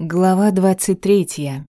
Глава двадцать третья.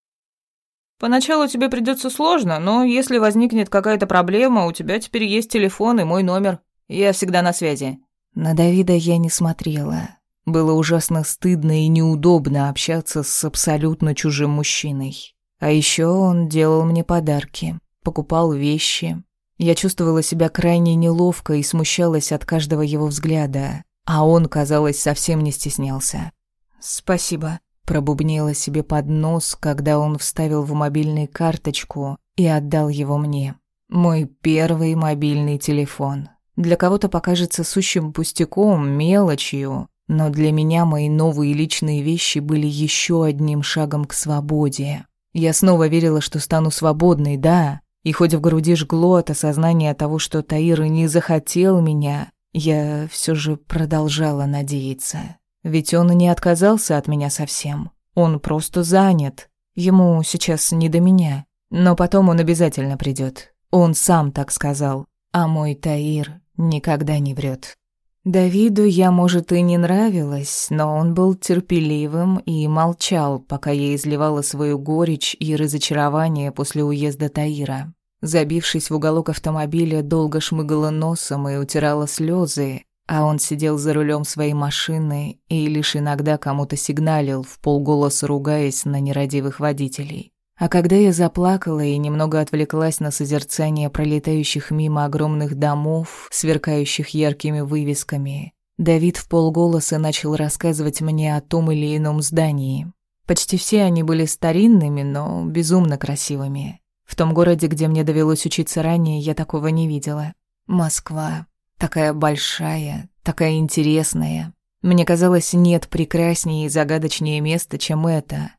Поначалу тебе придется сложно, но если возникнет какая-то проблема, у тебя теперь есть телефон и мой номер. Я всегда на связи. На Давида я не смотрела. Было ужасно стыдно и неудобно общаться с абсолютно чужим мужчиной. А еще он делал мне подарки, покупал вещи. Я чувствовала себя крайне неловко и смущалась от каждого его взгляда, а он, казалось, совсем не стеснялся. «Спасибо», Пробубнила себе под нос, когда он вставил в мобильный карточку и отдал его мне. Мой первый мобильный телефон. Для кого-то покажется сущим пустяком, мелочью, но для меня мои новые личные вещи были еще одним шагом к свободе. Я снова верила, что стану свободной, да, и хоть в груди жгло от осознания того, что Таир не захотел меня, я все же продолжала надеяться. Ведь он не отказался от меня совсем. Он просто занят. Ему сейчас не до меня. Но потом он обязательно придет. Он сам так сказал. А мой Таир никогда не врет. Давиду я, может, и не нравилась, но он был терпеливым и молчал, пока я изливала свою горечь и разочарование после уезда Таира. Забившись в уголок автомобиля, долго шмыгала носом и утирала слезы, а он сидел за рулем своей машины и лишь иногда кому-то сигналил, в полголоса ругаясь на нерадивых водителей. А когда я заплакала и немного отвлеклась на созерцание пролетающих мимо огромных домов, сверкающих яркими вывесками, Давид в полголоса начал рассказывать мне о том или ином здании. Почти все они были старинными, но безумно красивыми. В том городе, где мне довелось учиться ранее, я такого не видела. Москва. Такая большая, такая интересная. Мне казалось, нет прекраснее и загадочнее места, чем это.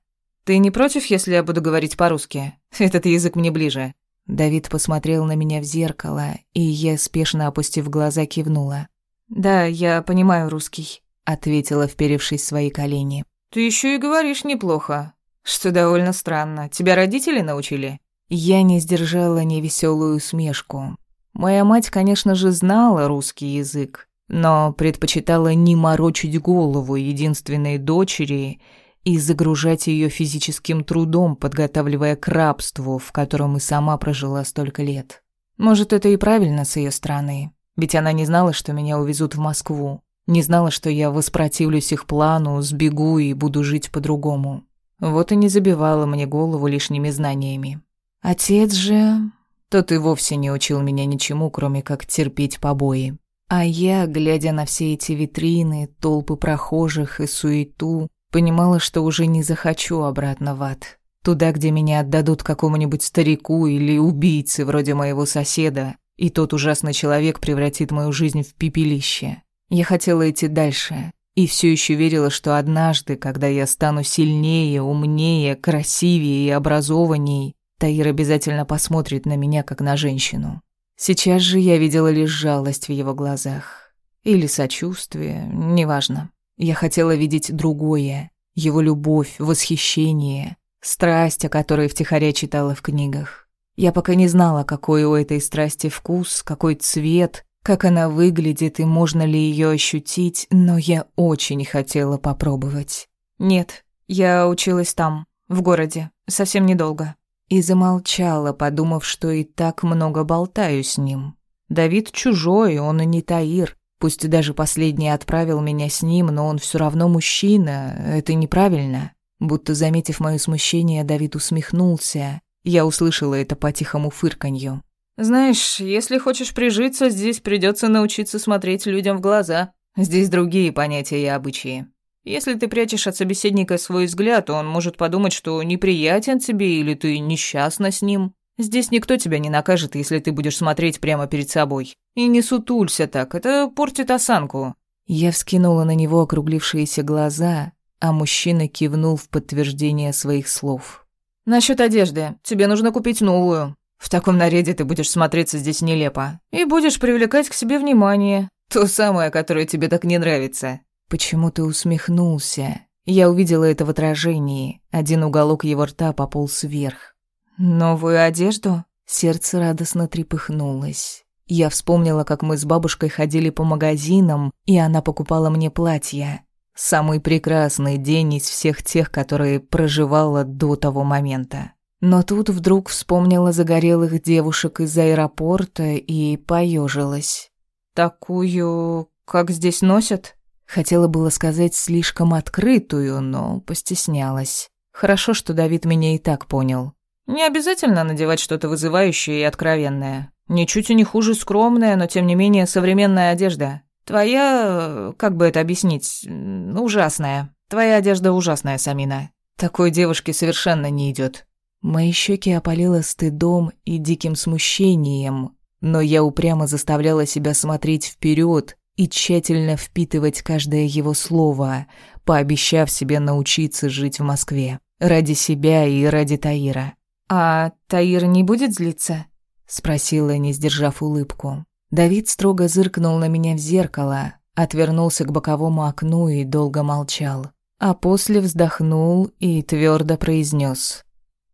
Ты не против, если я буду говорить по-русски? Этот язык мне ближе. Давид посмотрел на меня в зеркало, и я, спешно опустив глаза, кивнула. «Да, я понимаю русский», — ответила, вперевшись в свои колени. «Ты еще и говоришь неплохо, что довольно странно. Тебя родители научили?» Я не сдержала невеселую усмешку. Моя мать, конечно же, знала русский язык, но предпочитала не морочить голову единственной дочери и загружать ее физическим трудом, подготавливая к рабству, в котором и сама прожила столько лет. Может, это и правильно с ее стороны, ведь она не знала, что меня увезут в Москву, не знала, что я воспротивлюсь их плану, сбегу и буду жить по-другому. Вот и не забивала мне голову лишними знаниями. Отец же тот и вовсе не учил меня ничему, кроме как терпеть побои. А я, глядя на все эти витрины, толпы прохожих и суету, понимала, что уже не захочу обратно в ад. Туда, где меня отдадут какому-нибудь старику или убийце вроде моего соседа, и тот ужасный человек превратит мою жизнь в пепелище. Я хотела идти дальше, и все еще верила, что однажды, когда я стану сильнее, умнее, красивее и образованней, Таир обязательно посмотрит на меня, как на женщину. Сейчас же я видела лишь жалость в его глазах. Или сочувствие, неважно. Я хотела видеть другое. Его любовь, восхищение, страсть, о которой втихаря читала в книгах. Я пока не знала, какой у этой страсти вкус, какой цвет, как она выглядит и можно ли ее ощутить, но я очень хотела попробовать. Нет, я училась там, в городе, совсем недолго и замолчала, подумав, что и так много болтаю с ним. Давид чужой, он и не Таир. Пусть даже последний отправил меня с ним, но он все равно мужчина. Это неправильно. Будто заметив мое смущение, Давид усмехнулся. Я услышала это по тихому фырканью. «Знаешь, если хочешь прижиться, здесь придется научиться смотреть людям в глаза. Здесь другие понятия и обычаи. Если ты прячешь от собеседника свой взгляд, он может подумать, что неприятен тебе или ты несчастна с ним. Здесь никто тебя не накажет, если ты будешь смотреть прямо перед собой. И не сутулься так, это портит осанку». Я вскинула на него округлившиеся глаза, а мужчина кивнул в подтверждение своих слов. «Насчёт одежды. Тебе нужно купить новую. В таком наряде ты будешь смотреться здесь нелепо. И будешь привлекать к себе внимание. То самое, которое тебе так не нравится. Почему ты усмехнулся? Я увидела это в отражении. Один уголок его рта пополз вверх. «Новую одежду?» Сердце радостно трепыхнулось. Я вспомнила, как мы с бабушкой ходили по магазинам, и она покупала мне платья. Самый прекрасный день из всех тех, которые проживала до того момента. Но тут вдруг вспомнила загорелых девушек из аэропорта и поежилась. «Такую, как здесь носят?» Хотела было сказать слишком открытую, но постеснялась. Хорошо, что Давид меня и так понял. «Не обязательно надевать что-то вызывающее и откровенное. Ничуть и не хуже скромная, но тем не менее современная одежда. Твоя, как бы это объяснить, ужасная. Твоя одежда ужасная, Самина. Такой девушке совершенно не идет. Мои щеки опалило стыдом и диким смущением, но я упрямо заставляла себя смотреть вперед и тщательно впитывать каждое его слово, пообещав себе научиться жить в Москве. Ради себя и ради Таира. «А Таир не будет злиться?» — спросила, не сдержав улыбку. Давид строго зыркнул на меня в зеркало, отвернулся к боковому окну и долго молчал. А после вздохнул и твердо произнес: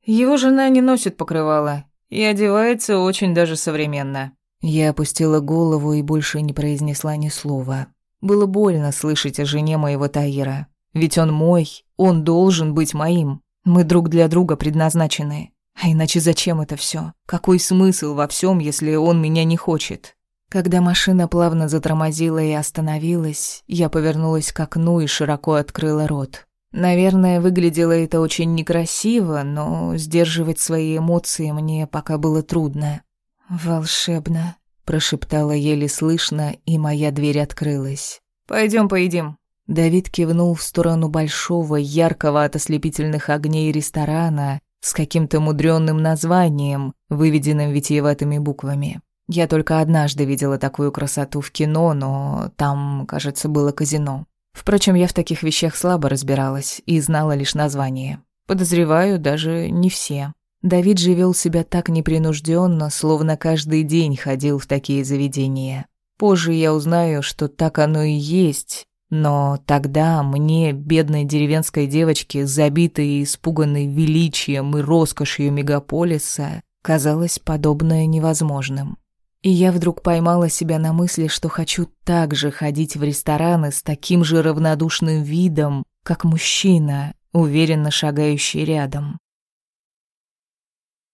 «Его жена не носит покрывала и одевается очень даже современно». Я опустила голову и больше не произнесла ни слова. Было больно слышать о жене моего Таира. Ведь он мой, он должен быть моим. Мы друг для друга предназначены. А иначе зачем это все? Какой смысл во всем, если он меня не хочет? Когда машина плавно затормозила и остановилась, я повернулась к окну и широко открыла рот. Наверное, выглядело это очень некрасиво, но сдерживать свои эмоции мне пока было трудно. «Волшебно», — прошептала еле слышно, и моя дверь открылась. Пойдем поедим». Давид кивнул в сторону большого, яркого от ослепительных огней ресторана с каким-то мудрённым названием, выведенным витиеватыми буквами. Я только однажды видела такую красоту в кино, но там, кажется, было казино. Впрочем, я в таких вещах слабо разбиралась и знала лишь название. Подозреваю, даже не все. Давид же вел себя так непринужденно, словно каждый день ходил в такие заведения. Позже я узнаю, что так оно и есть, но тогда мне, бедной деревенской девочке, забитой и испуганной величием и роскошью мегаполиса, казалось подобное невозможным. И я вдруг поймала себя на мысли, что хочу так же ходить в рестораны с таким же равнодушным видом, как мужчина, уверенно шагающий рядом.